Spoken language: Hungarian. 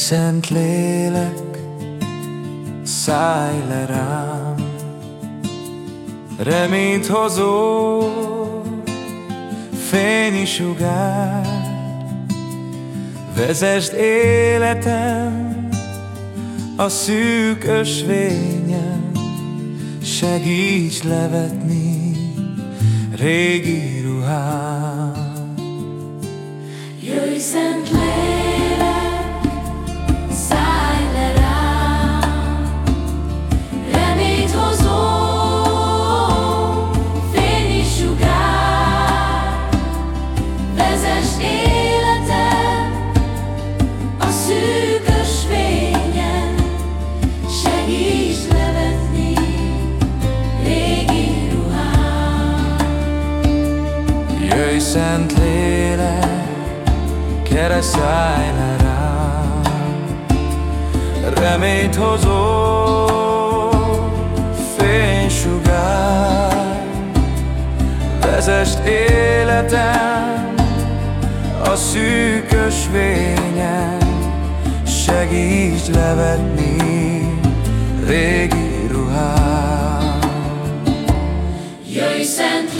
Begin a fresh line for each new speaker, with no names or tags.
szent lélek, szállj le rám, reményt hozó fényi sugár, vezesd életem a szűk ösvényen, segíts levetni régi ruhám.
Jöjj, szent
Szent Lélek, keresztelj le rám, reményt hozó fénysugár, vezest életem a szűkös vényen, segíts levetni régi ruhám.
Jöjj, Szent Lélek!